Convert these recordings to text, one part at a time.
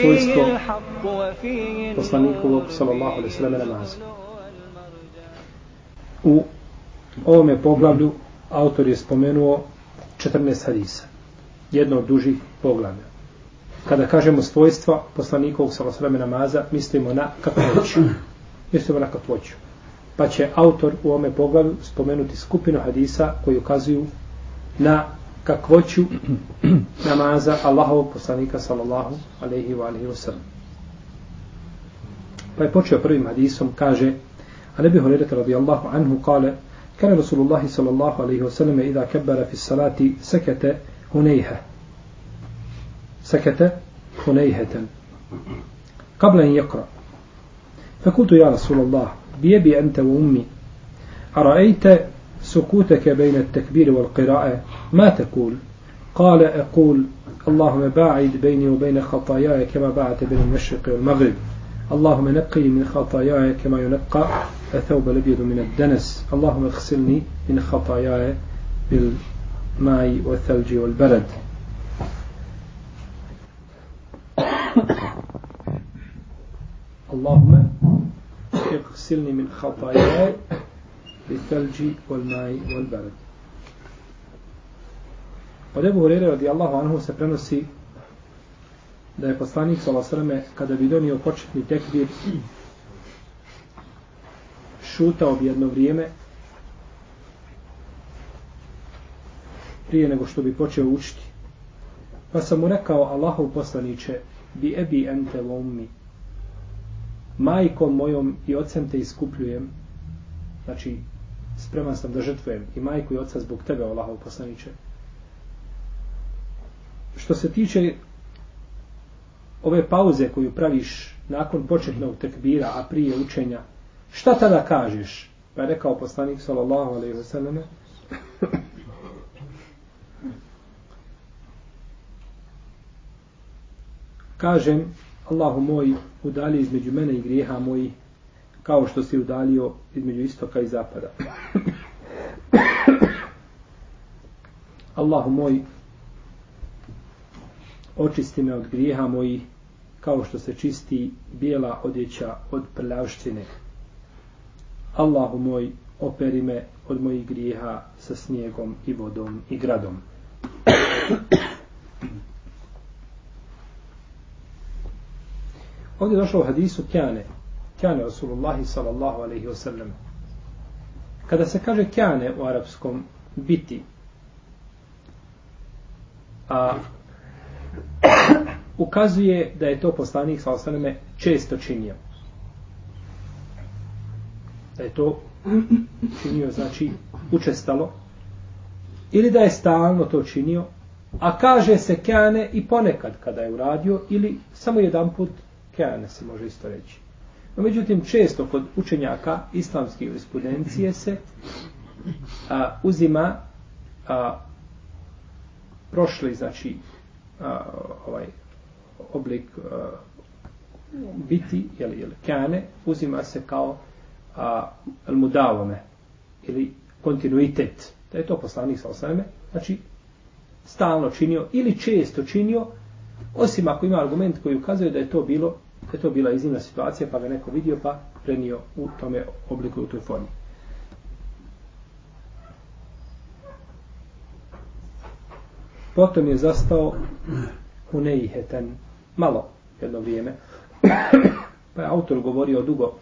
svojstvo poslanikovog sallallahu alaihi sallam namaza. U ovome poglavlju autor je spomenuo 14 hadisa. Jedno od dužih poglavlja. Kada kažemo svojstva poslanikovog sallallahu alaihi namaza, mislimo na kakvoću. Mislimo na kakvoću. Pa će autor u ovome poglavlju spomenuti skupinu hadisa koji ukazuju na kakvoću namaza Allahovog poslanika sallallahu alaihi wa alaihi wa sallam. Pa je počeo prvim hadisom, kaže, a nebi Hurirata radijallahu anhu kale, kana Rasulullahi sallallahu alaihi wa sallam idha kebbara fi salati sekete hunejha. Sekete hunejheten. قبل أن يقرأ فقلت يا رسول الله بيبي أنت وأمي أرأيت سكوتك بين التكبير والقراءة ما تقول؟ قال أقول اللهم باعد بيني وبين خطاياي كما باعت بين المشرق والمغرب. اللهم نقي من خطاياي كما ينقى الثوب الأبيض من الدنس. اللهم اغسلني من خطاياي بالماء والثلج والبرد. اللهم اغسلني من خطاياي بالثلج والماء والبرد Od Ebu Hurere radijallahu anhu se prenosi da je poslanik s.a.v. kada bi donio početni tekbir šutao bi jedno vrijeme prije nego što bi počeo učiti. Pa sam mu rekao Allahov poslaniće bi ebi ente ummi majkom mojom i ocem te iskupljujem znači spreman sam da žrtvujem i majku i oca zbog tebe, Allahov poslaniče. Što se tiče ove pauze koju praviš nakon početnog tekbira, a prije učenja, šta tada kažeš? Pa je rekao poslanik, sallallahu alaihi wa sallam, kažem, Allahu moj, udali između mene i grijeha mojih, kao što se udalio između istoka i zapada. Allahu moj, očisti me od grijeha moji, kao što se čisti bijela odjeća od prljavštine. Allahu moj, operi me od mojih grijeha sa snijegom i vodom i gradom. Ovdje je došlo u hadisu Kjane, kane Rasulullahi sallallahu alaihi wa sallam. Kada se kaže kane u arapskom biti, a ukazuje da je to poslanik sallallahu alaihi wa sallam često činio. Da je to činio, znači, učestalo, ili da je stalno to činio, a kaže se kane i ponekad kada je uradio, ili samo jedan put kane se može isto reći. No, međutim, često kod učenjaka islamske jurisprudencije se a, uzima a, prošli, znači, a, ovaj oblik a, biti, jel, jel, kane, uzima se kao a, el mudavome, ili kontinuitet, da je to poslanik sa osvrame, znači, stalno činio ili često činio, osim ako ima argument koji ukazuje da je to bilo da je to bila iznimna situacija, pa ga neko vidio, pa prenio u tome obliku, u toj formi. Potom je zastao u Neiheten malo jedno vrijeme. pa je autor govorio dugo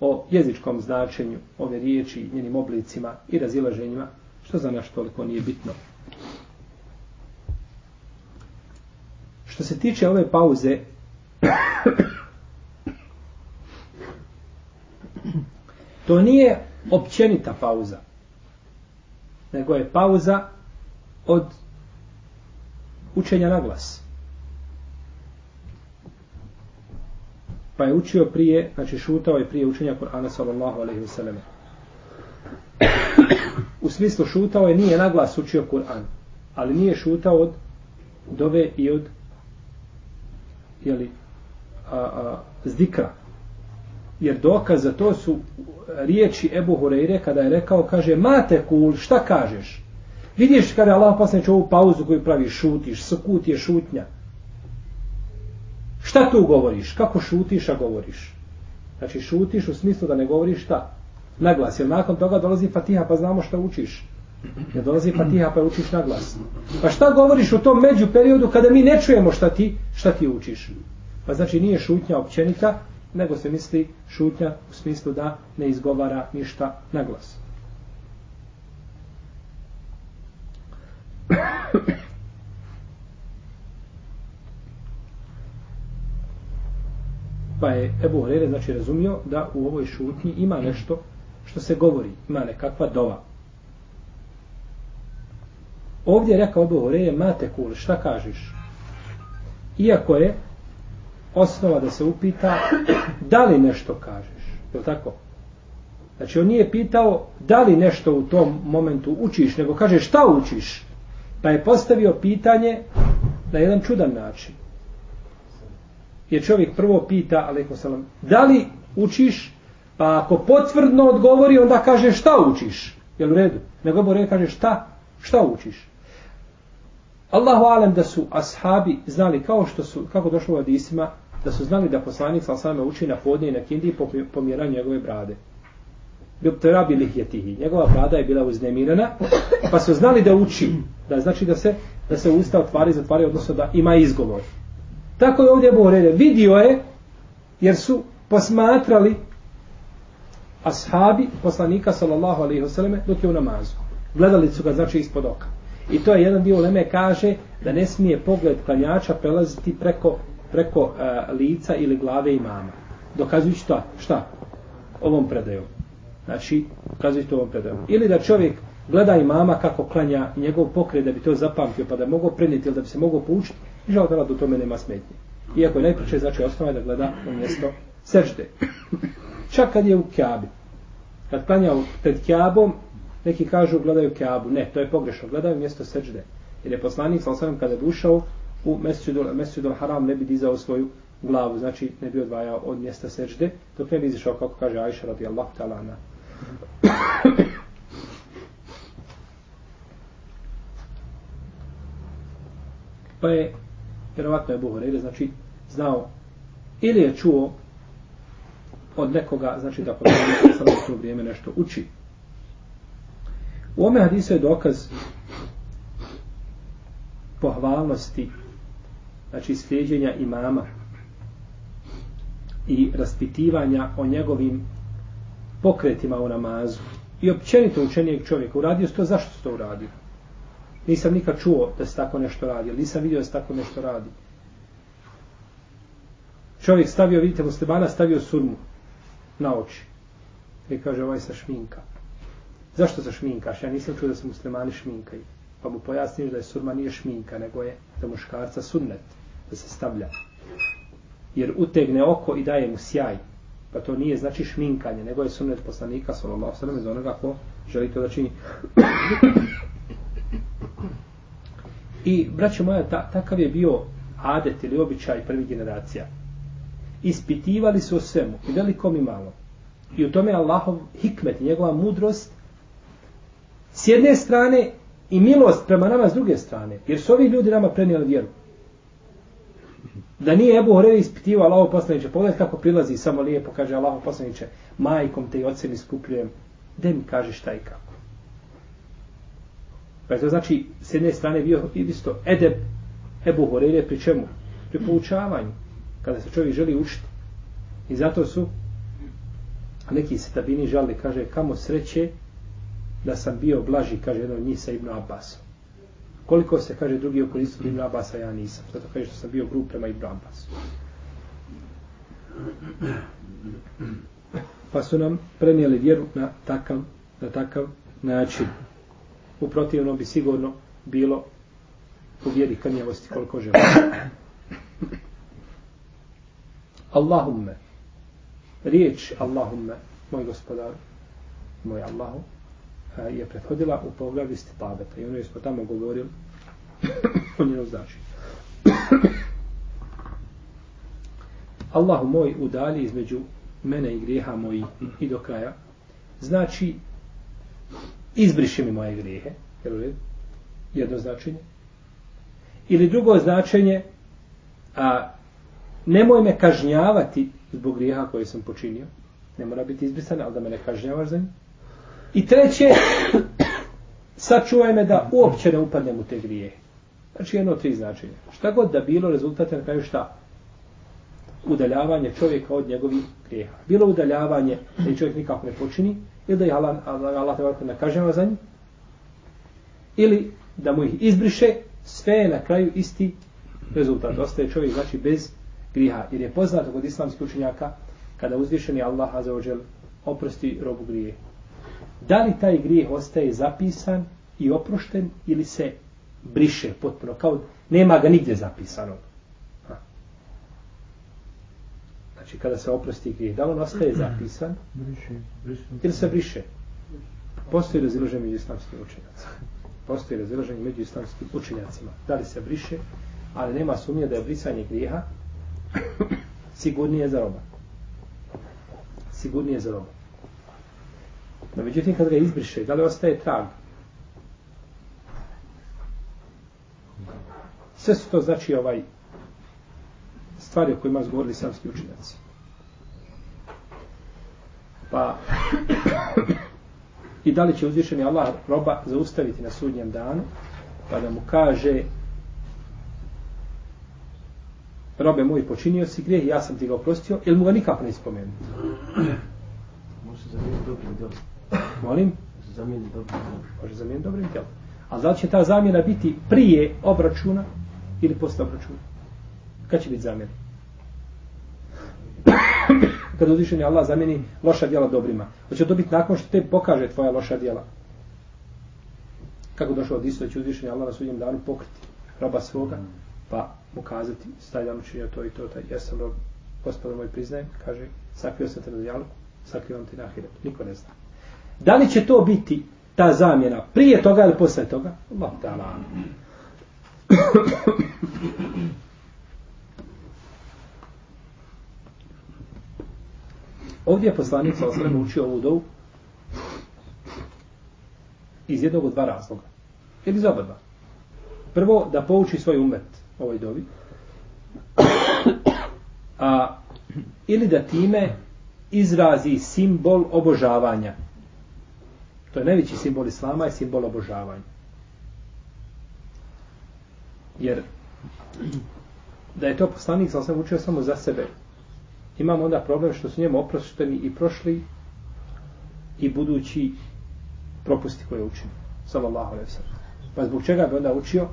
o jezičkom značenju ove riječi, njenim oblicima i razilaženjima, što za naš toliko nije bitno. Što se tiče ove pauze, To nije općenita pauza. Nego je pauza od učenja na glas. Pa je učio prije, znači šutao je prije učenja Kur'ana sallallahu alaihi wa sallam. U smislu šutao je, nije na glas učio Kur'an. Ali nije šutao od dove i od jeli, a, a, zdikra jer dokaz za to su riječi Ebu Hureyre kada je rekao, kaže, mate kul, šta kažeš? Vidiš kada je Allah poslanič ovu pauzu koju pravi šutiš, sukut je šutnja. Šta tu govoriš? Kako šutiš, a govoriš? Znači šutiš u smislu da ne govoriš šta? Naglas. Jer nakon toga dolazi Fatiha pa znamo šta učiš. Ne dolazi Fatiha pa učiš naglas. Pa šta govoriš u tom među periodu kada mi ne čujemo šta ti, šta ti učiš? Pa znači nije šutnja općenita, nego se misli šutnja u smislu da ne izgovara ništa naglas. Pa je Ebu Horeire znači razumio da u ovoj šutnji ima nešto što se govori, ima nekakva dova. Ovdje je rekao Ebu Horeire, mate kul, šta kažeš? Iako je osnova da se upita da li nešto kažeš. Je li tako? Znači on nije pitao da li nešto u tom momentu učiš, nego kaže šta učiš. Pa je postavio pitanje na jedan čudan način. Jer čovjek prvo pita, alaikum salam, da li učiš, pa ako potvrdno odgovori, onda kaže šta učiš. Jel u redu? Nego Bore kaže šta, šta učiš. Allahu alem da su ashabi znali kao što su, kako došlo u hadisima, da su znali da poslanik sa same uči na podne i na kindi po pomjeranju njegove brade. Biptera lihjetihi. Njegova brada je bila uznemirana, pa su znali da uči. Da znači da se da se usta otvari, zatvari, odnosno da ima izgovor. Tako je ovdje Borede. Vidio je, jer su posmatrali ashabi poslanika sallallahu alaihi wasallam dok je u namazu. Gledali su ga znači ispod oka. I to je jedan dio Leme kaže da ne smije pogled klanjača prelaziti preko preko e, lica ili glave imama. Dokazujući šta? Šta? Ovom predajom. Znači, dokazujući ovom predajom. Ili da čovjek gleda imama kako klanja njegov pokret da bi to zapamtio pa da mogu prenijeti ili da bi se mogu poučiti i žao da do tome nema smetnje. Iako je najpriče znači osnova da gleda u mjesto sežde. Čak kad je u kjabi. Kad klanja pred kjabom, neki kažu gledaju kjabu. Ne, to je pogrešno. Gledaju mjesto sežde. Jer je poslanik, sam kada je ušao, u Mesjidu, Mesjidu Haram ne bi dizao svoju glavu, znači ne bi odvajao od mjesta sežde, dok ne bi izišao, kako kaže Aisha radijallahu ta'ala na. pa je, vjerovatno je Buhore, znači znao, ili je čuo od nekoga, znači da poslanik samo u to vrijeme nešto uči. U ome hadisu je dokaz pohvalnosti znači sljeđenja imama i raspitivanja o njegovim pokretima u namazu i općenito učenijeg čovjeka. Uradio to zašto se to uradio? Nisam nikad čuo da se tako nešto radi nisam vidio da se tako nešto radi. Čovjek stavio vidite muslimana stavio surmu na oči. I kaže ovaj sa šminka. Zašto sa šminkaš ja nisam čuo da se muslimani šminkaju. Pa mu pojasniš da je surma nije šminka nego je za muškarca sunnet da se stavlja. Jer utegne oko i daje mu sjaj. Pa to nije znači šminkanje, nego je sunnet poslanika sallallahu alejhi ve za onoga ko želi to da čini. I braćo moja, ta, takav je bio adet ili običaj prvih generacija. Ispitivali su o svemu, i velikom i malom. I u tome Allahov hikmet, njegova mudrost, s jedne strane i milost prema nama s druge strane. Jer su ovi ljudi nama prenijeli vjeru. Da nije Ebu Horevi ispitivao Allaho poslaniče, pogledaj kako prilazi samo lijepo, kaže Allaho poslaniče, majkom te i ocem iskupljujem, gde mi kaže šta i kako. Pa to znači, s jedne strane bio isto edeb Ebu Horevi pri čemu? Pri poučavanju, kada se čovjek želi učiti. I zato su neki se tabini žali, kaže, kamo sreće da sam bio blaži, kaže jedan od njih sa Ibn Abbasom koliko se kaže drugi okoristili Ibn Abasa, ja nisam. Zato kaže što sam bio grup prema Ibn Abbas. Pa su nam prenijeli vjeru na takav, na takav način. U protivnom bi sigurno bilo u vjeri krnjavosti koliko želimo. Allahumme, riječ Allahumme, moj gospodar, moj Allahu, je prethodila u poglavlju stipabeta pa i ono je smo tamo govorili o njenom značenju. Allahu moj udalji između mene i grijeha moji i do kraja znači izbriši mi moje grijehe jedno značenje ili drugo značenje a nemoj me kažnjavati zbog grijeha koje sam počinio. Ne mora biti izbrisan, ali da me ne kažnjavaš za njim. I treće, sačuvaj me da uopće ne upadnem u te grije. Znači jedno tri značenja. Šta god da bilo, rezultat je na kraju šta? Udaljavanje čovjeka od njegovih grijeha. Bilo udaljavanje da i čovjek nikako ne počini, ili da je Allah, Allah, Allah te ne kažnjava za njih, ili da mu ih izbriše, sve je na kraju isti rezultat. Ostaje čovjek znači bez griha. Jer je poznato kod islamskih učenjaka kada uzvišeni Allah azzawajal oprosti robu grije. Da li taj grijeh ostaje zapisan i oprošten ili se briše potpuno kao nema ga nigdje zapisano. Ha. Znači kada se oprosti grijeh, da on ostaje zapisan briše, ili se briše? Postoji razilaženje među islamskim učenjacima. Postoji razilaženje među islamskim učenjacima. Da li se briše, ali nema sumnje da je brisanje grijeha sigurnije za roba. Sigurnije za roba. No, međutim, kad ga izbriše, da li ostaje trag? Sve su to znači ovaj stvari o kojima govorili samski učinjaci. Pa i da li će uzvišeni Allah roba zaustaviti na sudnjem danu pa da mu kaže robe moj počinio si grijeh ja sam ti ga oprostio ili mu ga nikako ne ispomenuti. može za dobro djelom molim? Zamijeni dobrim djelom. Može zamijeniti dobrim djelom. A da će ta zamjena biti prije obračuna ili posle obračuna? Kad će biti zamjena? Kad uzvišeni Allah zamijeni loša djela dobrima. Hoće to biti nakon što te pokaže tvoja loša djela? Kako došlo od isto će uzvišeni Allah na sudnjem danu pokriti roba svoga pa mu kazati staj dan učinio to i to taj, ja sam rob gospodo moj priznajem kaže sakrio sam te na dijalku sakrio ti na ahiretu. Niko ne zna da li će to biti ta zamjena prije toga ili posle toga Allah ta'ala Ovdje je poslanik sa osvrame učio ovu dovu iz jednog od dva razloga. Ili iz oba dva. Prvo, da pouči svoj umet ovoj dovi. A, ili da time izrazi simbol obožavanja. To je najveći simbol islama, i simbol obožavanja. Jer da je to poslanik sa osam učio samo za sebe, imamo onda problem što su njemu oprošteni i prošli i budući propusti koje učini. Sallallahu alaihi sallam. Pa zbog čega bi onda učio?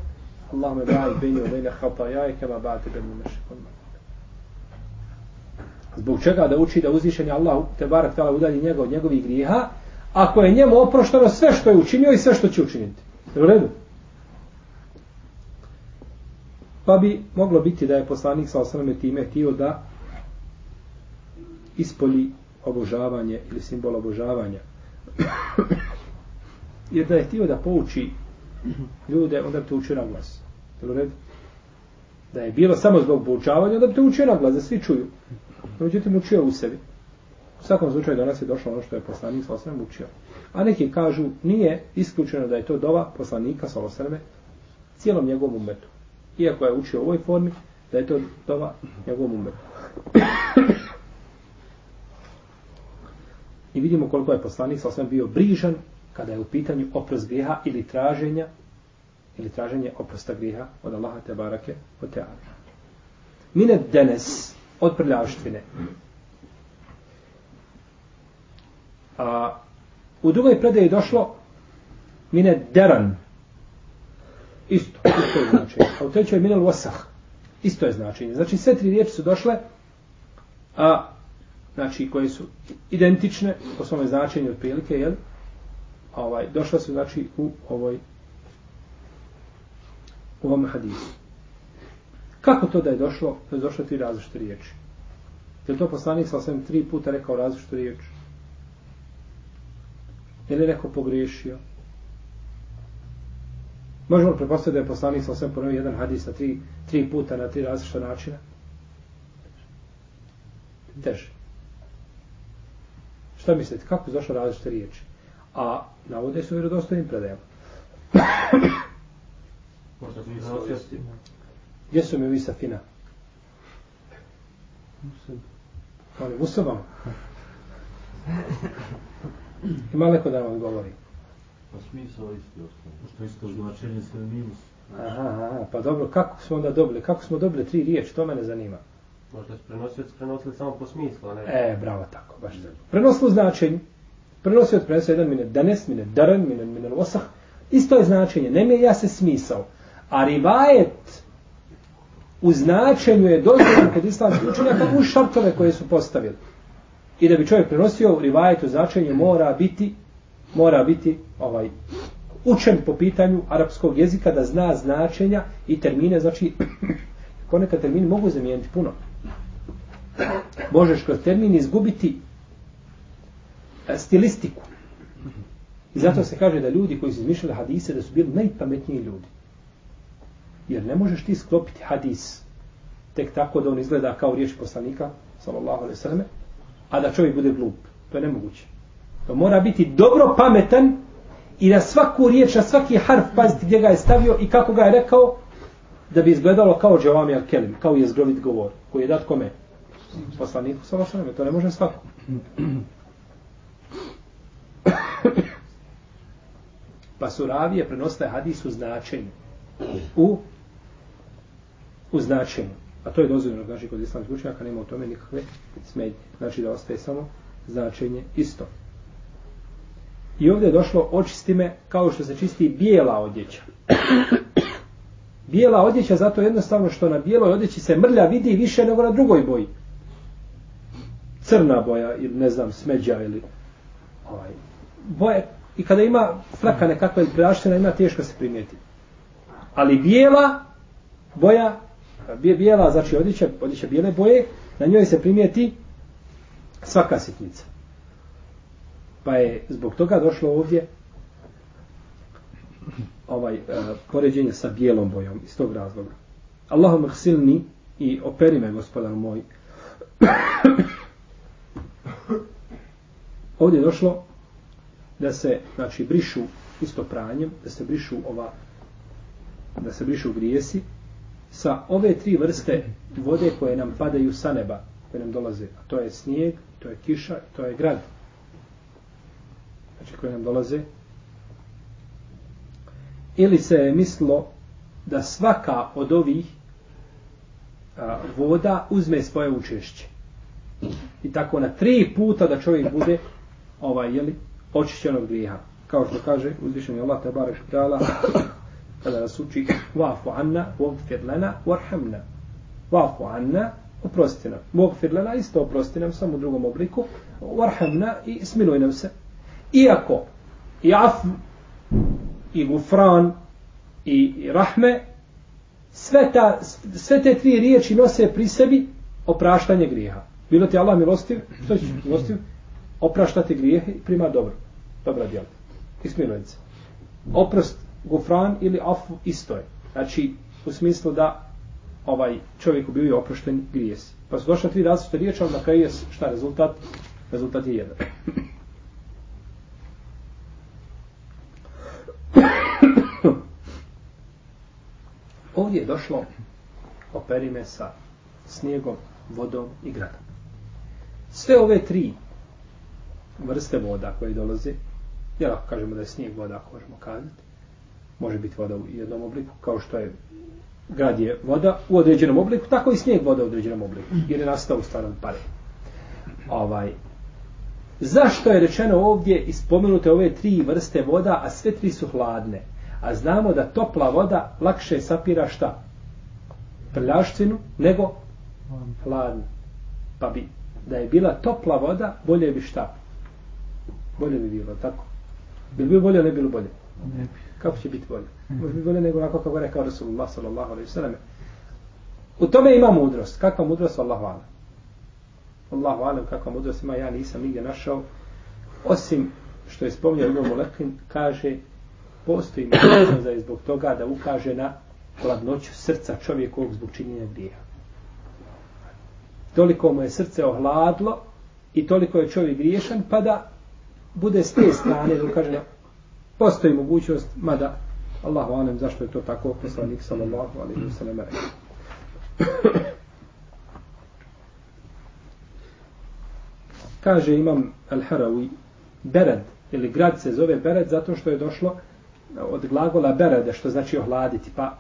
Allahumma ba'i bejni u bejne hapa jaj kema ba'te bejni mešikon. Zbog čega da uči da uzvišenje Allah te barak tala udalji njega od njegovih grijeha ako je njemu oprošteno sve što je učinio i sve što će učiniti. U redu? Pa bi moglo biti da je poslanik sa osrame time htio da ispolji obožavanje ili simbol obožavanja. Jer da je htio da pouči ljude, onda bi to učio na glas. Da je bilo samo zbog poučavanja, onda bi te učio na glas, da svi čuju. Međutim, učio u sebi. U svakom slučaju do nas je došlo ono što je poslanik sa osrem učio. A neki kažu, nije isključeno da je to dova poslanika sa osreme cijelom njegovom umetu. Iako je učio u ovoj formi, da je to dova njegovom umetu. I vidimo koliko je poslanik sa bio brižan kada je u pitanju oprost grijeha ili traženja ili traženje oprosta grijeha od Allaha te barake od teala. Mine denes od prljavštine. A, u drugoj predaji je došlo mine deran. Isto, isto je značenje. A u trećoj mine losah. Isto je značenje. Znači sve tri riječi su došle a znači koje su identične po svome značenju otprilike, jel? Ovaj, došla su znači u ovoj u ovom hadisu. Kako to da je došlo, da je došlo tri različite riječi? Je to poslanik sa osvijem tri puta rekao različitu riječ? Je li neko pogriješio? Možemo prepostaviti da je poslanik sa osvijem ponovio jedan hadis na tri, tri puta na tri različite načina? Teže. Šta mislite, kako je došlo različite riječi? A navode su vjerodostojnim predajama. Gdje su mi vi safina? Oni u sobama. Ima neko da vam govori. Pa smisao isti ostane. Što isto značenje sve minus. Aha, aha, pa dobro, kako smo onda dobili? Kako smo dobili tri riječi? To mene zanima. Možda su prenosioci prenosili samo po smislu, a ne... E, bravo, tako, baš tako. Prenosilo u značenju. Prenosio jedan mine danes, mine daren, mine, mine osah. Isto je značenje, ne mi ja se smisao. A rivajet u značenju je dozvoljen kod islamskih učenjaka u šartove koje su postavili. I da bi čovjek prenosio rivajet u značenju mora biti mora biti ovaj učen po pitanju arapskog jezika da zna značenja i termine, znači ponekad termini mogu zamijeniti puno. Možeš kroz termin izgubiti e, stilistiku. I zato se kaže da ljudi koji su izmišljali hadise da su bili najpametniji ljudi. Jer ne možeš ti sklopiti hadis tek tako da on izgleda kao riječ poslanika, sallallahu alaihi sallam, a da čovjek bude glup. To je nemoguće. To mora biti dobro pametan i na svaku riječ, na svaki harf paziti gdje ga je stavio i kako ga je rekao, da bi izgledalo kao Džavami al-Kelim, kao jezgrovit govor, koji je dat kome? Poslaniku sa vašanom, to ne može svako. pa su ravije prenosile hadis u značenju. U, u značenju. A to je dozvoljeno, znači, kod islamskih učenjaka nema u tome nikakve smetnje. Znači da ostaje samo značenje isto. I ovdje je došlo očisti me kao što se čisti bijela odjeća. bijela odjeća zato jednostavno što na bijeloj odjeći se mrlja vidi više nego na drugoj boji. Crna boja ili ne znam smeđa ili ovaj, boje. I kada ima flaka nekakva ili praštena ima teško se primijeti. Ali bijela boja, bijela znači odjeća, odjeća bijele boje, na njoj se primijeti svaka sitnica. Pa je zbog toga došlo ovdje ovaj uh, poređenje sa bijelom bojom iz tog razloga. Allahum hsilni i operi me gospodar moj. ovdje je došlo da se znači brišu isto pranjem, da se brišu ova da se brišu grijesi sa ove tri vrste vode koje nam padaju sa neba, koje nam dolaze. A to je snijeg, to je kiša, to je grad znači koje nam dolaze, ili se je mislilo da svaka od ovih a, voda uzme svoje učešće. I tako na tri puta da čovjek bude ovaj, jeli, očišćen od grijeha. Kao što kaže uzvišeni Allah te bareš kada nas uči vafu anna, vogfir lana, warhamna. Vafu anna, oprosti nam. Vogfir lana isto oprosti nam, samo u drugom obliku. Warhamna i smiluj nam se. Iako i af i gufran i rahme sve, ta, sve te tri riječi nose pri sebi opraštanje grijeha. Bilo ti Allah milostiv, što ćeš milostiv? Opraštati grijehe i prima dobro. Dobra djela. Ismilujem se. Oprost, gufran ili af isto je. Znači, u smislu da ovaj čovjek ubio oprošten grijes. Pa su došle tri različite riječi, ali na kraju je šta rezultat? Rezultat je jedan. Ovdje je došlo operime sa snijegom, vodom i gradom. Sve ove tri vrste voda koje dolaze, jer ako kažemo da je snijeg voda, ako možemo kazati, može biti voda u jednom obliku, kao što je grad je voda u određenom obliku, tako i snijeg voda u određenom obliku, jer je nastao u starom pare. Ovaj, zašto je rečeno ovdje ispomenute ove tri vrste voda, a sve tri su hladne? A znamo da topla voda lakše sapira šta? Prljaštvinu nego hladnu. Pa bi, da je bila topla voda, bolje bi šta? Bolje bi bilo, tako? Bi bilo bolje, ne bilo bolje? Kako će biti bolje? Može biti bolje nego onako kako je rekao Rasulullah sallallahu alaihi sallam. U tome ima mudrost. Kakva mudrost? Allahu alam. Allahu alam kakva mudrost ima. Ja nisam nigdje našao. Osim što je spomnio Ibn Molekin, kaže postoji mogućnost da je zbog toga da ukaže na hladnoću srca čovjekovog zbog činjenja grijeha. Toliko mu je srce ohladlo i toliko je čovjek griješan, pa da bude s te strane da ukaže na postoji mogućnost, mada Allahu anem zašto je to tako poslanik sallallahu alaihi wa sallam rekao. Kaže imam Al-Harawi, Bered, ili grad se zove Bered zato što je došlo od glagola Berede, što znači ohladiti. Pa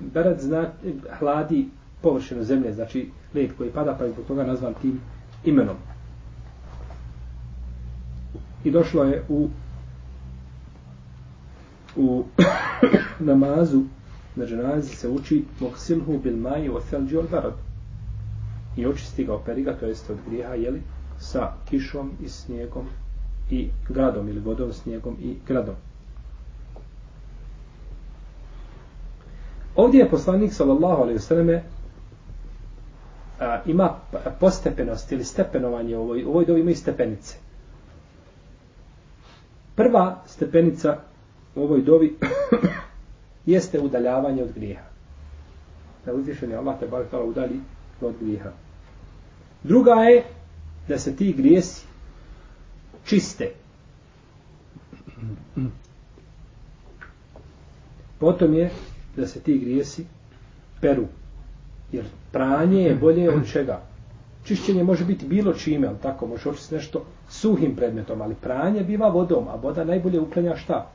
Bered zna, hladi površinu zemlje, znači led koji pada, pa je zbog toga nazvan tim imenom. I došlo je u u namazu na dženazi se uči moksilhu bil maji wa thelđi od barad. I očisti ga, operi ga, to jest od grijeha, jeli, sa kišom i snijegom i gradom, ili vodom, snijegom i gradom. Ovdje je poslanik, sallallahu alaihi selleme ima postepenost ili stepenovanje u ovoj, u ovoj dobi imaju stepenice. Prva stepenica u ovoj dovi jeste udaljavanje od grijeha. Da uzvišen je Allah te bar tala udali od grijeha. Druga je da se ti grijesi čiste. Potom je da se ti grijesi peru. Jer pranje je bolje od čega? Čišćenje može biti bilo čime, ali tako, može očistiti nešto suhim predmetom, ali pranje biva vodom, a voda najbolje uklanja šta?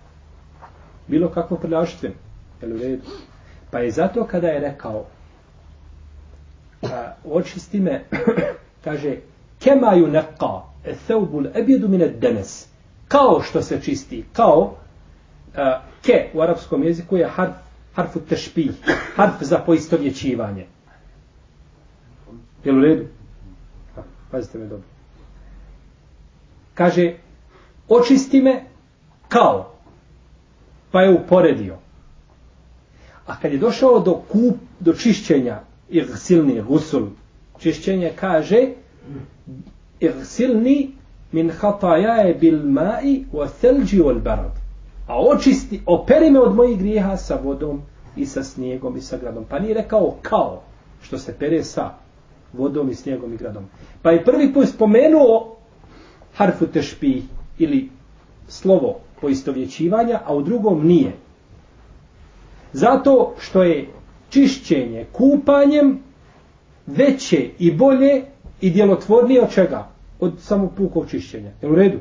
Bilo kakvo prljaštveno. Jel u redu? Pa je zato kada je rekao a, očisti me kaže kemaju neka e theubul ebjedu mine denes kao što se čisti kao a, ke u arapskom jeziku je harf harfu tešpih harf za poistovjećivanje jel u redu? Pazite me dobro kaže očisti me kao pa je uporedio A kad je došao do kup, do čišćenja irsilni gusul, čišćenje kaže irsilni min hatajaje bil ma'i wa thelđi wal barad. A očisti, operi me od mojih grijeha sa vodom i sa snijegom i sa gradom. Pa nije rekao kao što se pere sa vodom i snijegom i gradom. Pa je prvi put spomenuo harfu tešpi ili slovo poistovjećivanja, a u drugom nije. Zato što je čišćenje kupanjem veće i bolje i djelotvornije od čega? Od samog pukog čišćenja. Je u redu?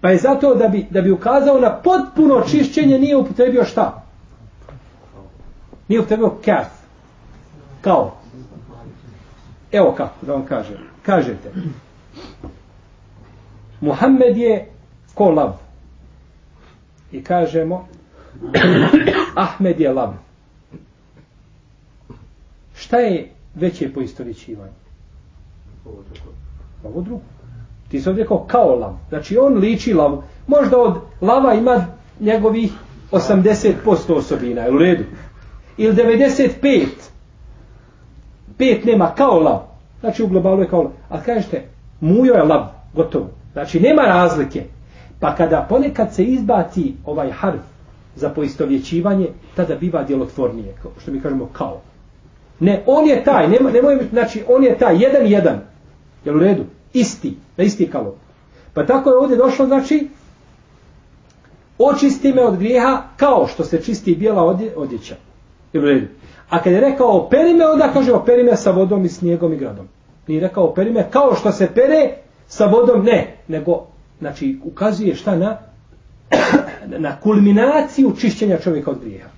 Pa je zato da bi, da bi ukazao na potpuno čišćenje nije upotrebio šta? Nije upotrebio kaf. Kao. Evo kako da vam kažem. Kažete. Muhammed je ko lav. I kažemo Ahmed je lav. Šta je veće poistoričivanje? Ovo drugo. Ti se ovdje kao, kao lav. Znači on liči lav. Možda od lava ima njegovih 80% osobina. Je u redu? Ili 95. Pet nema kao lav. Znači u globalu je kao lav. A kažete, mujo je lav. Gotovo. Znači nema razlike. Pa kada ponekad se izbaci ovaj harf za poistovjećivanje, tada biva djelotvornije, što mi kažemo kao. Ne, on je taj, nema, nemoj, znači on je taj, jedan jedan, jel u redu, isti, na isti kalop. Pa tako je ovdje došlo, znači, očisti me od grijeha kao što se čisti bijela odje, odjeća. Jel u redu. A kad je rekao operi me, onda kaže operi me sa vodom i snijegom i gradom. Nije rekao operi me kao što se pere sa vodom, ne, nego, znači, ukazuje šta na na kulminaciju čišćenja čovjeka od grijeha.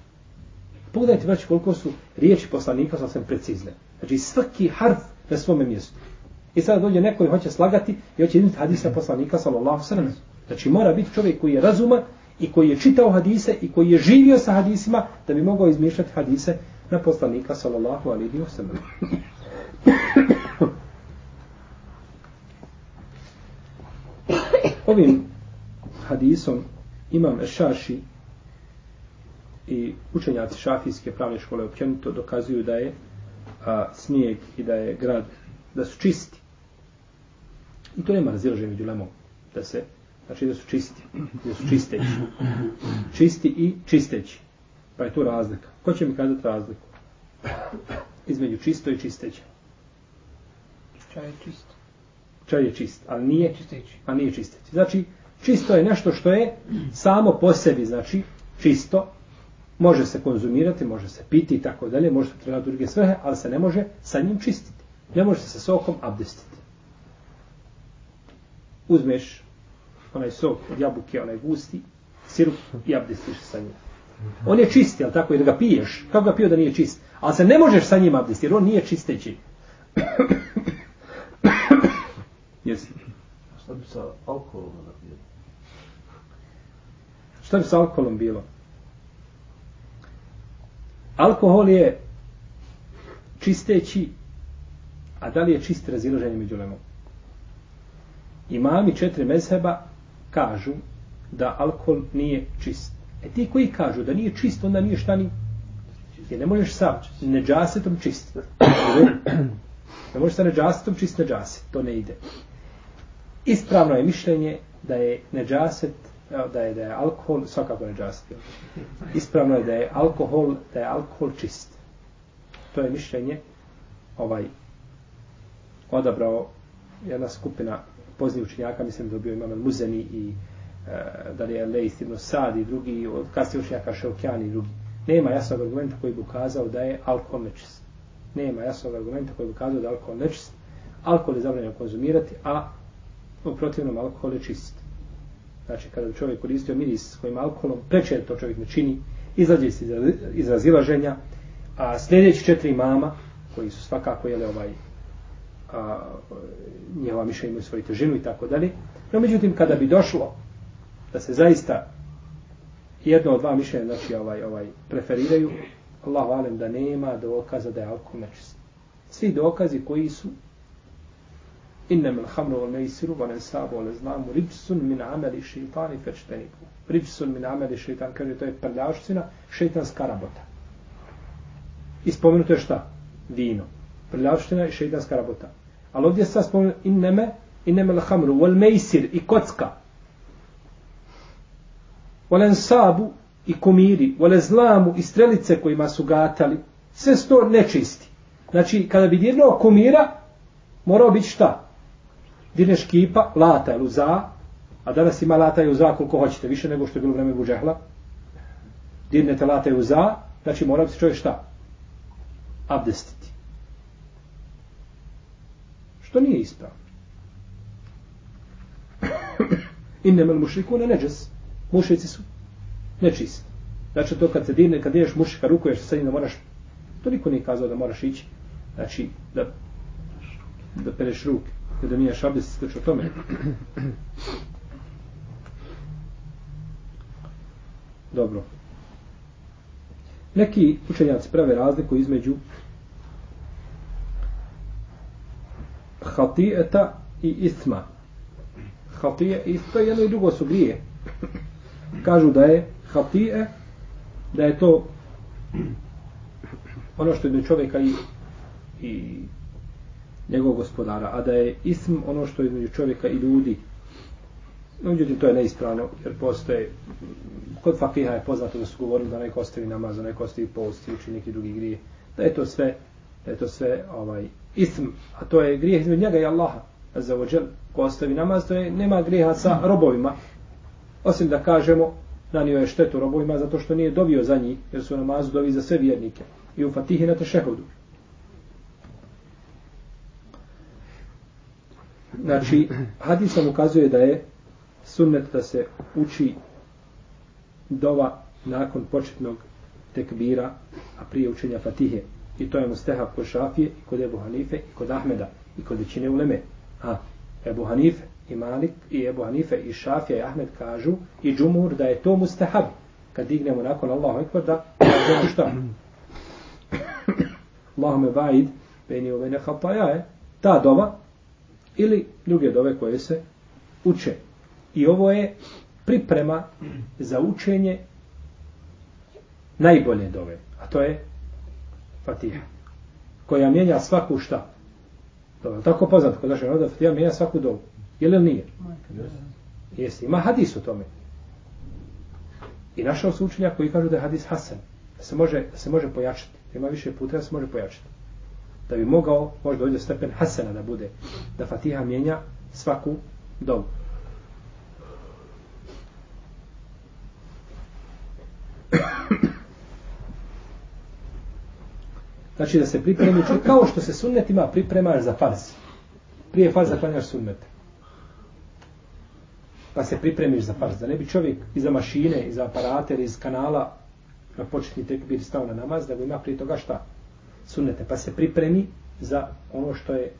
Pogledajte već koliko su riječi poslanika sasvim precizne. Znači svaki harf na svome mjestu. I sada dođe neko i hoće slagati i hoće izniti hadisa poslanika sallallahu sallam. Znači mora biti čovjek koji je razuma i koji je čitao hadise i koji je živio sa hadisima da bi mogao izmišljati hadise na poslanika sallallahu alihi wa Ovim hadisom imam Ešaši i učenjaci šafijske pravne škole općenito dokazuju da je a, snijeg i da je grad, da su čisti. I to nema razilaženja među lemom. Da se, znači da su čisti. Da su čisteći. Čisti i čisteći. Pa je to razlika. Ko će mi kazati razliku? Između čisto i čisteće. Čaj je čist. Čaj je čist, ali nije Čisteći. a nije čisteći. Znači, Čisto je nešto što je samo po sebi, znači čisto, može se konzumirati, može se piti i tako dalje, može se trebati druge svrhe, ali se ne može sa njim čistiti. Ne može se sa sokom abdestiti. uzmeš onaj sok od jabuke, onaj gusti, sirup i abdestiš sa njim. On je čist, jel tako, da ga piješ. Kako ga pio da nije čist? Ali se ne možeš sa njim abdestirati, jer on nije čisteći. Jesi. Šta bi sa alkoholom pije? Šta bi sa alkoholom bilo? Alkohol je čisteći, a da li je čist razilaženje među lemom? Imami četiri mezheba kažu da alkohol nije čist. E ti koji kažu da nije čist, onda nije šta ni... Jer ne možeš sa neđasetom čist. Ne možeš sa neđasetom čist neđaset. To ne ide. Ispravno je mišljenje da je neđaset da je da je alkohol svakako neđaset. Ispravno je da je alkohol da je alkohol čist. To je mišljenje ovaj odabrao jedna skupina poznijih učenjaka, mislim da bio imam Muzeni i e, da li je Lejs ibn Sad i drugi, od kasnije učenjaka Šeokjani i drugi. Nema jasnog argumenta koji bi ukazao da je alkohol nečist. Nema jasnog argumenta koji bi ukazao da je alkohol nečist. Alkohol je zabranjeno konzumirati, a u protivnom alkohol je čist. Znači, kada bi čovjek koristio miris s kojim alkoholom, preče to čovjek ne čini, izađe se iz razilaženja, a sljedeći četiri mama, koji su svakako jele ovaj a, njihova mišljenja imaju svoju težinu i tako dalje. No, međutim, kada bi došlo da se zaista jedno od dva mišljenja znači ovaj ovaj preferiraju Allahu alem da nema dokaza da je alkohol nečist. Svi dokazi koji su innam al-khamru wal maisiru wal ansabu wal azlamu rijsun min amali shaytani fajtanibu. Rijsun min amali shaytan kaže to je prljavština šejtanska rabota. Ispomenuto je šta? Vino. Prljavština i šejtanska rabota. Ali ovdje se spomenuto inneme, inneme al-khamru wal maisir i kocka Wal ansabu i kumiri, wal azlamu i strelice kojima su gatali, sve sto nečisti. Znači, kada bi dirnuo kumira, morao biti šta? Dineš kipa, lata ili za, a danas ima lata i uza koliko hoćete, više nego što je bilo vreme buđehla. Dirnete lata i uza, znači mora bi se čovjek šta? Abdestiti. Što nije ispravno. Innemel mušrikuna neđes mušici su nečisti. Znači to kad se dirne, kad ideš mušika rukuješ sa njim da moraš, to niko nije kazao da moraš ići, znači da, da pereš ruke, kada mi je abdest, skrč o tome. Dobro. Neki učenjaci prave razliku između hatijeta i isma. Hatije i to jedno i drugo su grije kažu da je hatije, da je to ono što je do čovjeka i, i njegovog gospodara, a da je ism ono što je između čovjeka i ljudi. No, međutim, to je neispravno, jer postoje, kod fakiha je poznato da su govorili da neko ostavi namaz, da neko ostavi post i uči neki drugi grije, da je to sve, da je to sve ovaj, ism, a to je grijeh između njega i Allaha, za ođel, ko ostavi namaz, to je, nema grijeha sa robovima, Osim da kažemo, nanio je štetu robovima zato što nije dovio za njih, jer su namazu dovi za sve vjernike. I u Fatihi na tešehudu. Znači, hadis nam ukazuje da je sunnet da se uči dova nakon početnog tekbira, a prije učenja Fatihe. I to je mustehab kod Šafije, i kod Ebu Hanife, i kod Ahmeda, i kod većine uleme. A, Ebu Hanife, i Malik i Ebu Hanife i Šafija i Ahmed kažu i Džumur da je to mustahab kad dignemo nakon Allahu Ekber da kažemo šta Allahume vaid, beni uvene mene ta dova ili druge dove koje se uče i ovo je priprema za učenje najbolje dove a to je Fatiha koja mijenja svaku šta Dobro, tako poznat kod našeg roda Fatiha mijenja svaku dovu Je li nije? Jeste. Ima hadis o tome. I našao su učenja koji kažu da je hadis Hasan. Da se može, da se može pojačati. Ima više puta da se može pojačati. Da bi mogao, možda dođe stepen hasena da bude. Da Fatiha mijenja svaku dobu. Znači da se pripremi, znači kao što se sunnetima pripremaš za farz. Prije farza klanjaš sunnete. pa se pripremiš za farz. Da ne bi čovjek iza mašine, iza aparate, iz kanala na početni tekbir stao na namaz, da bi ima prije toga šta? Sunnete. Pa se pripremi za ono što je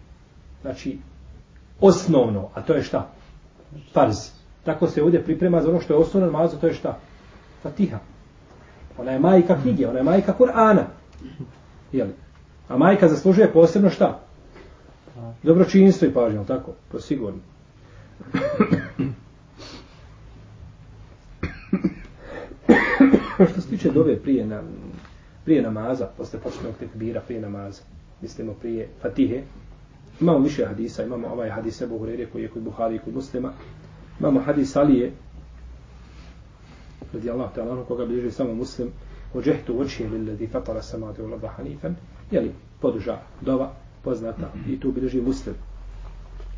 znači osnovno, a to je šta? Farz. Tako se ovdje priprema za ono što je osnovno namaz, to je šta? Fatiha. Ona je majka knjige, ona je majka Kur'ana. Jeli? A majka zaslužuje posebno šta? Dobročinstvo i pažnje, tako? To sigurno. što se tiče dove prije, na, prije namaza, posle početnog tekbira prije namaza, mislimo prije fatihe, imamo više hadisa, imamo ovaj hadis Ebu Hurere koji je kod Buhari i kod muslima, imamo hadis Alije, radi Allah ta'ala, koga bliže samo muslim, ođehtu očije li ladi fatara samadu u lada hanifan, jeli, poduža dova, poznata, i tu bliži muslim.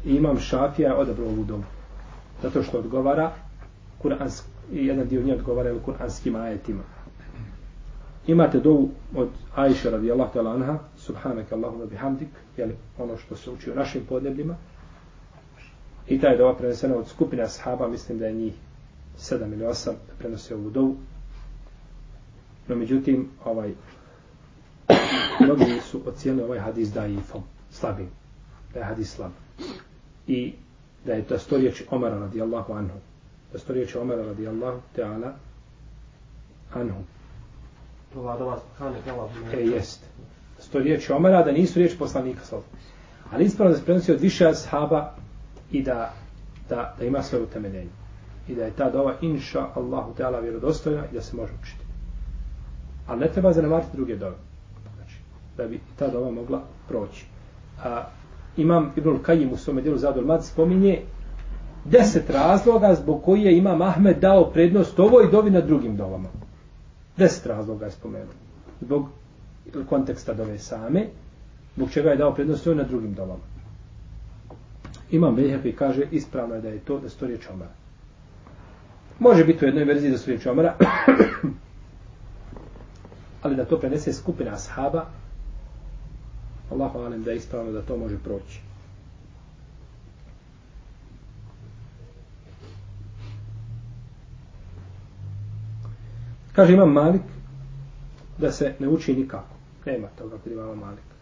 I imam šafija odabro ovu dobu, zato što odgovara kuransk, jedan dio nje odgovara u kuranskim ajetima. Imate dovu od Ajša radijallahu ta'ala anha, subhanak Allahuma bihamdik, jeli, ono što se uči u našim podnebljima, i taj dova prenesena od skupine ashaba, mislim da je njih sedam ili osam prenose ovu dovu. No međutim, ovaj, mnogi su ocijenili ovaj hadis da je ifom, slabim, da je hadis slab. I da je to storiječ Omara radijallahu anhu. Da sto riječi Omara radijallahu ta'ala anhu. E, jest. Sto riječi Omara, da nisu riječi poslanika sa Ali ispravno da se prenosi od više ashaba i da, da, da ima svoje utemeljenje. I da je ta dova, inša Allahu Teala, vjerodostojna i da se može učiti. Ali ne treba zanemariti druge dove. Znači, da bi ta dova mogla proći. A, imam Ibnul Kajim u svome dijelu Zadul Mad spominje deset razloga zbog koji je Imam Ahmed dao prednost ovoj dovi nad drugim dovama. Deset razloga je spomenuo. Zbog konteksta dove same, zbog čega je dao prednost joj na drugim dovama. Imam Bejhep i kaže ispravno je da je to da sto riječ Omara. Može biti u jednoj verziji da su riječ Omara, ali da to prenese skupina ashaba, Allahu alem da je ispravno da to može proći. Kaže imam Malik da se ne uči nikako. Nema toga kod imama Malika.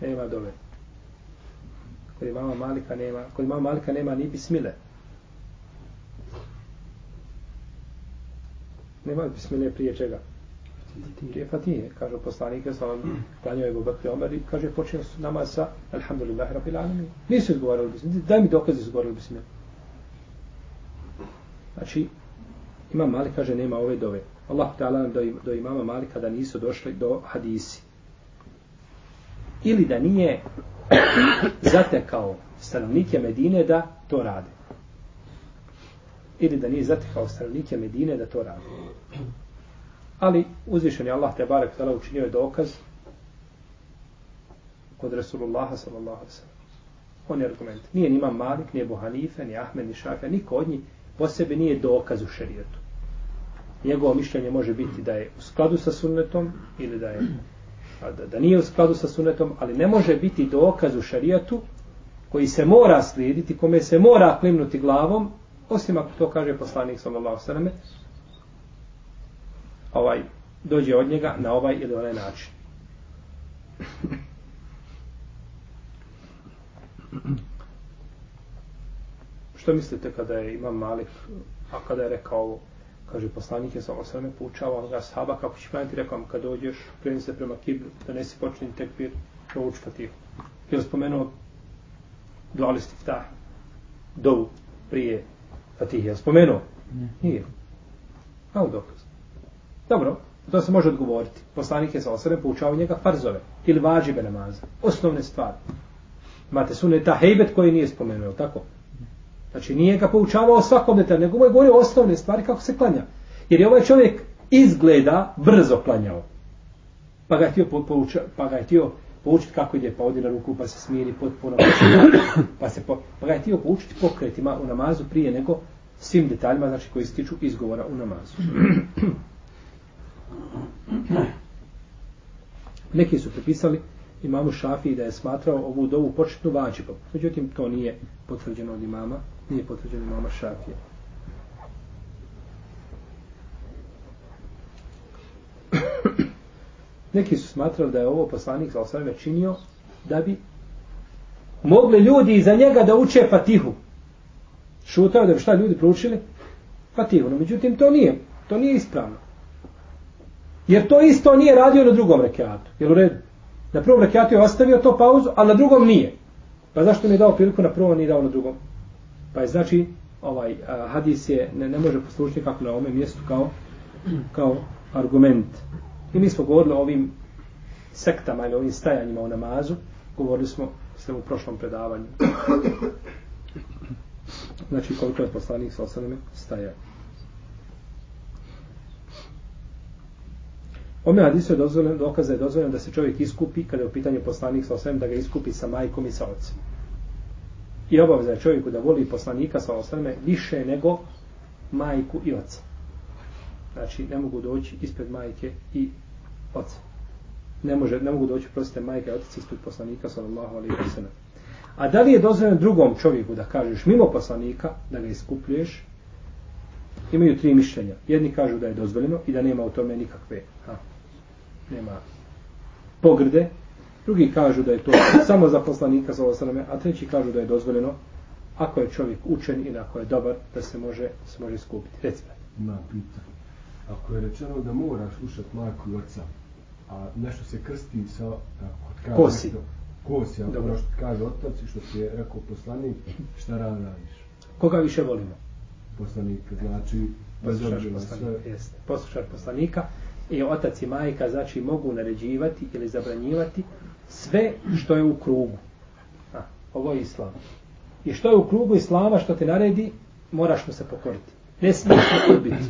Nema dove. Kod imama Malika nema, kod imama Malika nema ni bismile. Nema bismile prije čega? Prije Fatije, kaže poslanik, sa vam klanio je Bubakri Omer i kaže počeo su nama sa Alhamdulillahi Rabbil Alamin. Nisu izgovarali bismile. Daj mi dokaz izgovarali bismile. Znači, imam Malik kaže nema ove dove. Allah ta'ala do, do imama Malika da nisu došli do hadisi. Ili da nije zatekao stanovnike Medine da to rade. Ili da nije zatekao stanovnike Medine da to rade. Ali uzvišen je Allah te barek tala učinio je dokaz kod Rasulullaha sallallahu alaihi sallam. On je argument. Nije ni imam Malik, ni Ebu Hanife, ni Ahmed, ni Šafja, niko od njih po sebi nije dokaz u šarijetu njegovo mišljenje može biti da je u skladu sa sunnetom ili da je da, da nije u skladu sa sunnetom, ali ne može biti dokaz u šarijatu koji se mora slijediti, kome se mora klimnuti glavom, osim ako to kaže poslanik sallallahu sallam ovaj, dođe od njega na ovaj ili onaj način. Što mislite kada je Imam Malik, a kada je rekao ovo? Kaže poslanik je samo sveme poučavao ga sahaba kako će klanjati rekao vam kad dođeš kreni se prema kiblu da nesi počni tekbir prouči fatihu. Je spomenuo dual istiftah dovu prije fatihe je spomenuo? Nije. Malo dokaz. Dobro to se može odgovoriti. Poslanik je samo sveme poučavao njega farzove ili važibe namaza. Osnovne stvari. Imate suneta hejbet koji nije spomenuo tako Znači nije ga poučavao svakom detalju, nego mu je govorio osnovne stvari kako se klanja. Jer je ovaj čovjek izgleda brzo klanjao. Pa ga je htio pouča, pa ga je htio poučiti kako ide, pa odi na ruku, pa se smiri potpuno, pa se, pa, se po, pa ga je htio poučiti pokretima u namazu prije nego svim detaljima, znači koji se tiču izgovora u namazu. Neki su prepisali imamu Šafiji da je smatrao ovu dovu početnu vađibom. Međutim, to nije potvrđeno od imama nije potvrđeno imama šafije. Neki su smatrali da je ovo poslanik za osvrame činio da bi mogli ljudi iza njega da uče fatihu. Šutao da bi šta ljudi proučili? Fatihu. No, međutim, to nije. To nije ispravno. Jer to isto nije radio na drugom rekiatu. Jel u redu? Na prvom rekiatu je ostavio to pauzu, a na drugom nije. Pa zašto mi je dao priliku na prvom, nije dao na drugom? Pa je znači, ovaj a, hadis je, ne, ne može poslušiti kako na ovome mjestu kao, kao argument. I mi smo govorili o ovim sektama ili ovim stajanjima u namazu, govorili smo sve u prošlom predavanju. Znači koliko je poslanik sa osaname stajao. Ome hadisu je dozvoljeno, dokaza je dozvoljeno da se čovjek iskupi kada je u pitanju poslanik sa osaname, da ga iskupi sa majkom i sa ocem. I obaveza je čovjeku da voli poslanika sa osrme više nego majku i oca. Znači, ne mogu doći ispred majke i oca. Ne, može, ne mogu doći, prostite, majka i otac ispred poslanika, sallallahu alaihi wa sallam. A da li je dozvoljeno drugom čovjeku da kažeš mimo poslanika, da ga iskupljuješ, imaju tri mišljenja. Jedni kažu da je dozvoljeno i da nema u tome nikakve, ha, nema pogrde. Drugi kažu da je to samo za poslanika, wa sallam, a treći kažu da je dozvoljeno ako je čovjek učen i ako je dobar, da se može, se može iskupiti. Recimo. Ima pitanje. Ako je rečeno da moraš slušati majku i oca, a nešto se krsti sa, ako ti kaže Kosi. nešto, kosi, ako Dobro. što kaže otac i što ti je rekao poslanik, šta radiš? Koga više volimo? Poslanika, znači, Poslušaš obzira na sve, poslanika. Jeste. Poslušaš poslanika i otac i majka znači mogu naređivati ili zabranjivati sve što je u krugu. A, ovo je islam. I što je u krugu islama što te naredi, moraš mu se pokoriti. Ne smiješ mu odbiti.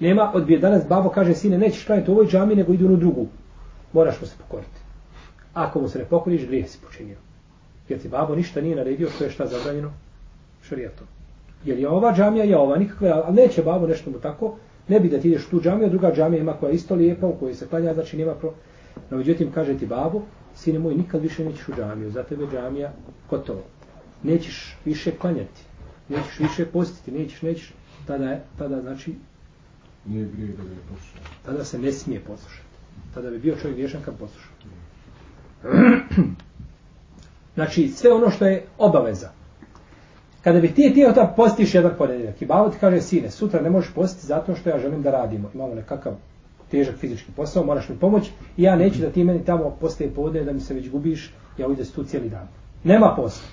Nema odbije. Danas babo kaže, sine, nećeš klanjati u ovoj džami, nego idu u drugu. Moraš mu se pokoriti. Ako mu se ne pokoriš, grijeh si počinio. Jer ti babo ništa nije naredio što je šta zabranjeno šarijatom. Jer je ova džamija je ova, nikakve, ali neće babo nešto mu tako, ne bi da ti ideš u tu džamiju, druga džamija ima koja je isto lijepa, u kojoj se klanja, znači nema pro... No, međutim, kaže ti babo, sine moj, nikad više nećeš u džamiju, za tebe džamija gotovo. Nećeš više klanjati, nećeš više postiti, nećeš, nećeš, tada je, tada znači, nije grije da ne posluša. tada se ne smije poslušati. Tada bi bio čovjek griješan kad posluša. Znači, sve ono što je obaveza. Kada bi ti ti da postiš jedan ponedjeljak i babo ti kaže, sine, sutra ne možeš postiti zato što ja želim da radimo. Imamo nekakav težak fizički posao, moraš mi pomoći i ja neću da ti meni tamo postaje podne, da mi se već gubiš, ja ovdje tu cijeli dan. Nema posta.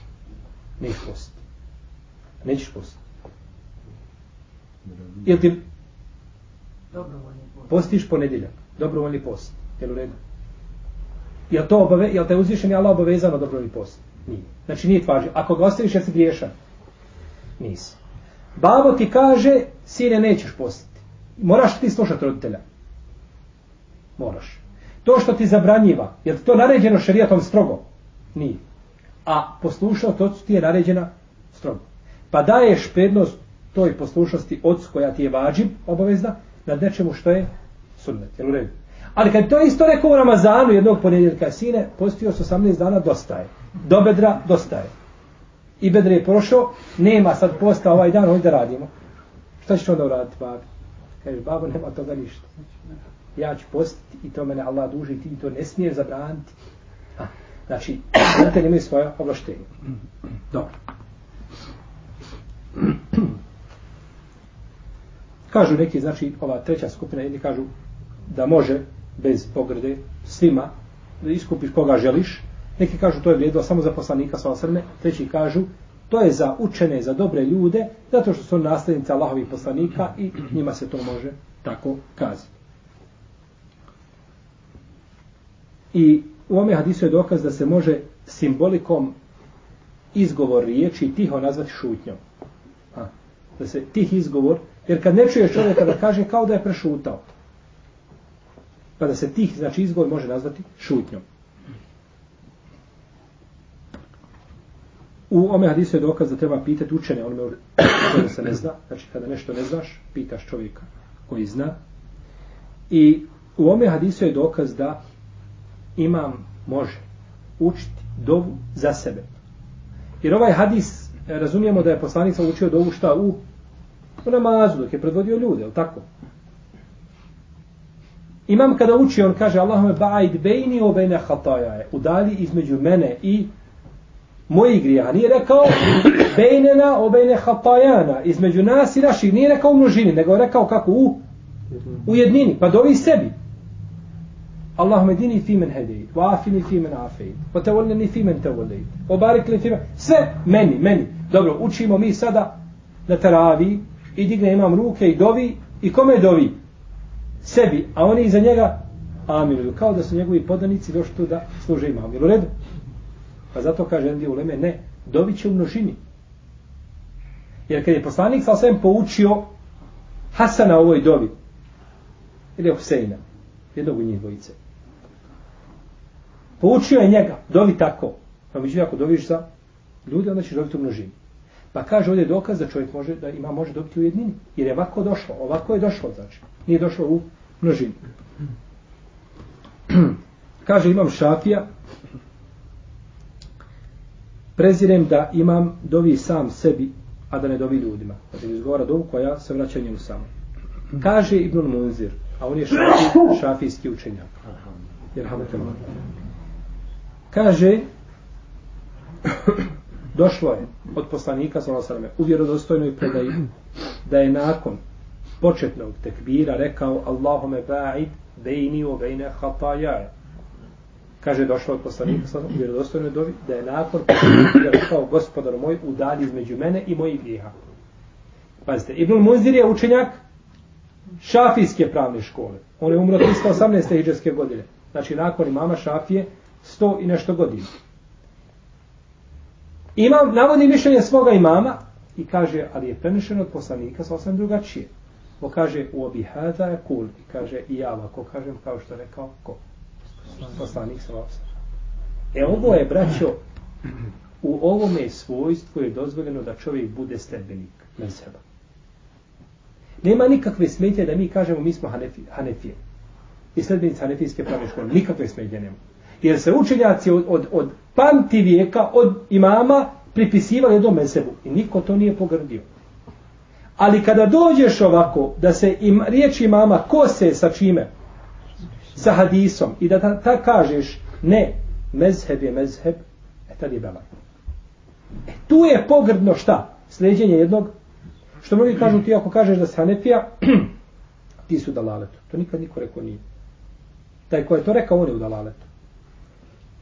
Nećeš postiti. Nećeš razumijem. Ili ti post. postiš ponedjeljak, dobrovoljni post, jel u redu? Jel to obave, jel te uzvišen je Allah obavezan na dobrovoljni post? Nije. Znači nije tvaži. Ako ga ostaviš, jel si griješan? Nisi. Babo ti kaže, sine, nećeš postiti. Moraš ti slušati roditelja. Moraš. To što ti zabranjiva, je li to naređeno šarijatom strogo? Nije. A poslušnost ocu ti je naređena strogo. Pa daješ prednost toj poslušnosti ocu koja ti je vađib, obavezna, nad nečemu što je sunnet. Jel u redu? Ali kad to isto rekao u Ramazanu jednog ponedjeljka, sine, postio s 18 dana, dosta je. Do bedra, dosta je. I bedre je prošao, nema sad posta ovaj dan, hoće da radimo. Šta ćeš onda uraditi, babi? Kaže, babo, nema toga ništa. Ja ću postiti i to mene Allah duži i ti to ne smiješ zabraniti. A, znači, roditelji imaju svoje ovlaštenje. Dobro. Kažu neki, znači, ova treća skupina, jedni kažu da može bez pogrde svima da iskupiš koga želiš. Neki kažu to je vrijedilo samo za poslanika sa osrme, treći kažu to je za učene, za dobre ljude, zato što su oni Allahovih poslanika i njima se to može tako kazati. I u ome hadisu je dokaz da se može simbolikom izgovor riječi tiho nazvati šutnjom. A, da se tih izgovor, jer kad ne čuješ čovjeka da kaže kao da je prešutao. Pa da se tih, znači izgovor može nazvati šutnjom. U ome hadisu je dokaz da treba pitati učene onome što se ne zna. Znači kada nešto ne znaš, pitaš čovjeka koji zna. I u ome hadisu je dokaz da imam može učiti dovu za sebe. Jer ovaj hadis e, razumijemo da je poslanica učio dovu šta u, u namazu dok je predvodio ljude, je tako? Imam kada uči, on kaže Allahume ba'id bejni o bejne hatajaje. Udali između mene i moji grijeha. Nije rekao bejnena o bejne hatajana. Između nas i naših. Nije rekao u množini, nego je rekao kako u, u jednini. Pa dovi sebi. Allahumme dini fi men hedejit. Wa afini fi men afejit. Wa tawallani fi men tevolejit. Wa barik li fi men... Sve meni, meni. Dobro, učimo mi sada na teravi i digne imam ruke i dovi. I kome dovi? Sebi. A oni iza njega Amin. Kao da su njegovi podanici došli tu da služe imam. Jel u redu? Pa zato kaže jedan uleme, ne, dobit će u množini. Jer kad je poslanik sa svem poučio Hasana ovoj dovi, ili Huseina, jednog u njih dvojice, poučio je njega, dovi tako. Pa međutim, ako doviš za ljude, onda ćeš dobiti u množini. Pa kaže ovdje dokaz da čovjek može, da ima može dobiti u jednini. Jer je ovako došlo, ovako je došlo, znači. Nije došlo u množini. kaže imam šafija, prezirem da imam dovi sam sebi, a da ne dovi ljudima. Znači, izgovara dovu koja se vraća njemu samo. Kaže Ibn Munzir, a on je šafi, šafijski učenjak. Jer Kaže, došlo je od poslanika Salasarame u vjerodostojnoj predaji da je nakon početnog tekbira rekao Allahume ba'id bejni o bejne hatajaje kaže došlo od poslanika sa u vjerodostojnoj dovi da je nakon da rekao gospodar moj udalji između mene i mojih grijeha. Pazite, Ibn Munzir je učenjak šafijske pravne škole. On je umro 318. hijđarske godine. Znači nakon imama šafije 100 i nešto godina. Imam, navodi mišljenje svoga imama i kaže, ali je prenešeno od poslanika sa osam drugačije. Ko kaže, u obihada je kul. I kaže, i ja ovako kažem, kao što je rekao, ko? poslanik sa. E ovo je, braćo, u ovome svojstvu je dozvoljeno da čovjek bude sledbenik mezheba. Nema nikakve smetje da mi kažemo mi smo hanefi, hanefije. I sledbenici hanefijske prave škole. Nikakve smetje nema. Jer se učenjaci od, od, od pamti vijeka, od imama, pripisivali jednom mesebu. I niko to nije pogrdio. Ali kada dođeš ovako, da se im, riječ imama kose sa čime, sa hadisom i da ta, ta kažeš ne, mezheb je mezheb, e tad je belaj. E tu je pogrdno šta? Sljeđenje jednog, što mnogi kažu ti ako kažeš da se hanefija, ti su dalaletu. To nikad niko rekao nije. Taj ko je to rekao, on je u dalaletu.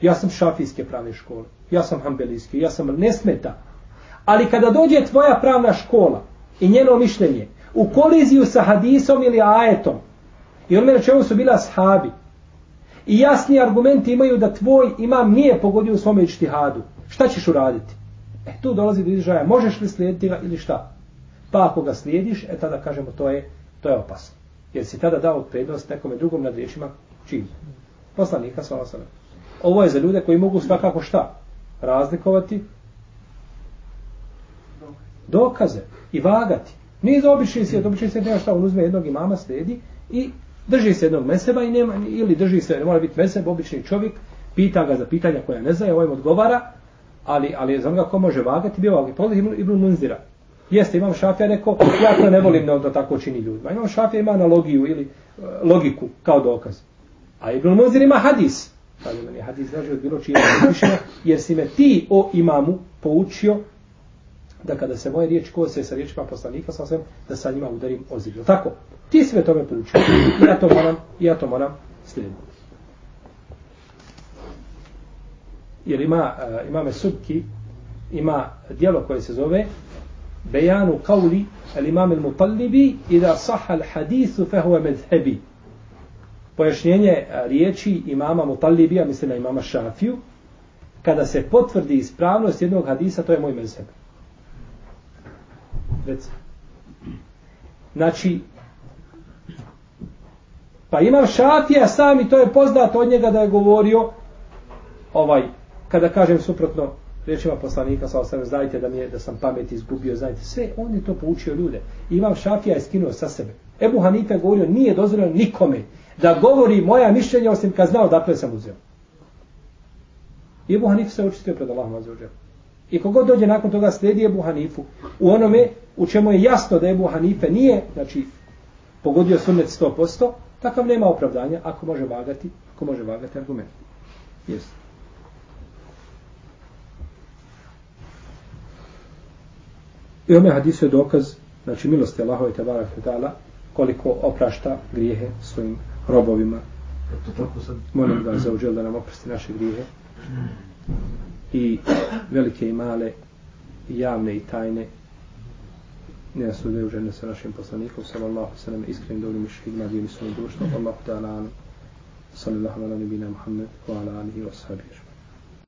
Ja sam šafijske pravne škole, ja sam hambelijske. ja sam ne smeta. Ali kada dođe tvoja pravna škola i njeno mišljenje u koliziju sa hadisom ili ajetom, I on na čemu su bila sahabi. I jasni argumenti imaju da tvoj imam nije pogodio u svome ištihadu. Šta ćeš uraditi? E tu dolazi do izražaja, možeš li slijediti ga ili šta? Pa ako ga slijediš, e tada kažemo to je, to je opasno. Jer si tada dao prednost nekome drugom nad riječima čiji? Poslanika sa osana. Ovo je za ljude koji mogu svakako šta? Razlikovati dokaze i vagati. Nije za obični svijet, obični svijet nema šta, on uzme jednog imama, sledi i drži se jednog meseba i nema, ili drži se, ne mora biti meseb, obični čovjek, pita ga za pitanja koja ne zna, ovaj odgovara, ali, ali za onoga ko može vagati, bio ovak. Pogledaj Ibn, Ibn Munzira. Jeste, imam šafija neko, ja to ne volim da tako čini ljudima. Imam šafija, ima analogiju ili uh, logiku kao dokaz. A Ibn Munzir ima hadis. Kaže meni, hadis draži od bilo čije mišljenja, jer si me ti o imamu poučio da kada se moje riječi kose sa riječima poslanika, sa svem, da sa njima udarim zid Tako? Ti sve tome poučio. Ja to moram, ja to moram slijediti. Jer ima, eh, uh, imame subki, ima dijelo koje se zove Bejanu kauli al imam il mutallibi i da saha al hadithu fehuve medhebi. Pojašnjenje eh, riječi imama Mutalibija, mislim na imama šafiju, kada se potvrdi ispravnost jednog hadisa, to je moj mezheb. Reci. Znači, Pa imam šafija sam i to je poznato od njega da je govorio ovaj, kada kažem suprotno riječima poslanika sa osam, znajte da mi je, da sam pamet izgubio, znajte, sve, on je to poučio ljude. Imam šafija je skinuo sa sebe. Ebu Hanife govorio, nije dozvoljeno nikome da govori moja mišljenja osim kad znao dakle sam uzeo. Ebu Hanif se očistio pred Allahom azuđer. I kogod dođe nakon toga slijedi Ebu Hanifu u onome u čemu je jasno da Ebu Hanife nije, znači, pogodio sunnet 100%, Takav nema opravdanja ako može vagati, ako može vagati argument. Jesi. I ome hadisu je dokaz, znači milosti Allahove te barak ta'ala, koliko oprašta grijehe svojim robovima. Molim ga za uđel da nam oprosti naše grijehe. I velike i male, i javne i tajne, ne nas uđe u žene sa našim poslanikom, sallallahu sallam, iskrenim dobrim i šhidima, djeni svojim društvom, Allahu ta'ala, sallallahu ala nebina Muhammed, wa ala alihi wa sahabihi.